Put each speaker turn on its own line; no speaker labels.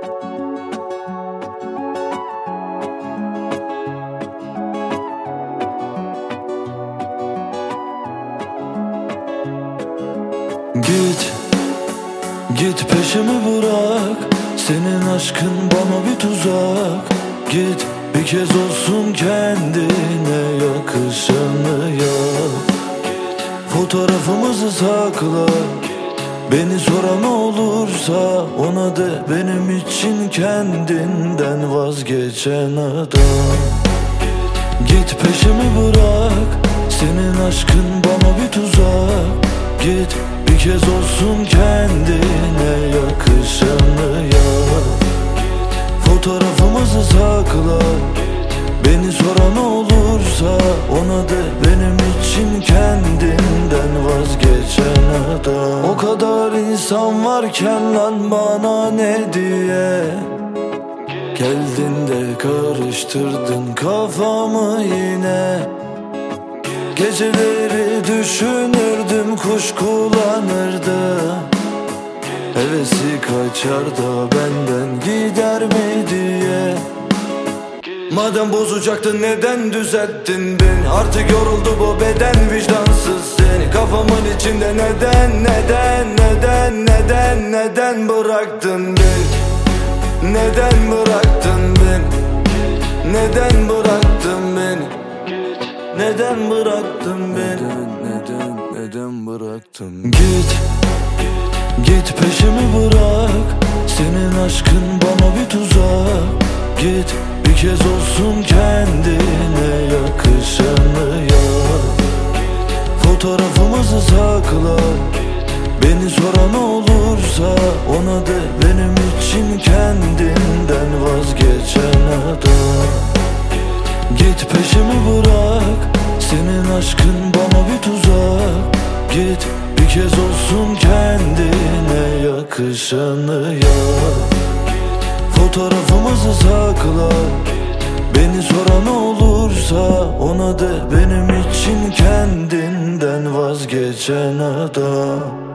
Git, git peşimi bırak. Senin aşkın bana bir tuzak. Git bir kez olsun kendine yakışanı yap. Fotoğrafımızı sakla Beni soran olursa ona de benim için kendinden vazgeçen adam. Git peşimi bırak Senin aşkın bana bir tuzak. Git bir kez olsun kendine yakışanı yap Fotoğrafımızı sakla. Beni soran olursa ona de benim için kendinden vazgeçen O kadar insan varken lan bana ne diye? Geldin de karıştırdın kafamı yine. Geceleri düşünürdüm kuş kullanırdım Hevesi kaçar da benden gider mi diye Madem bozacaktın neden düzelttin beni? Artık yoruldu bu beden vicdansız seni. Kafamın içinde neden neden neden neden neden bıraktın beni? Neden bıraktın beni? Neden bıraktın beni? Neden bıraktın beni? Neden, neden bıraktın? Git, git peşimi bırak. Senin aşkın bana bir tuzak Git bir kez olsun kendine yakışanı yap Fotoğrafımızı sakla Beni soran olursa ona de benim için kendinden vazgeçen adam. Git peşimi bırak Senin aşkın bana bir tuzak. Git bir kez olsun kendine yakışanı yap fotoğrafımızı saklar Beni soran olursa ona de benim için kendinden vazgeçen adam.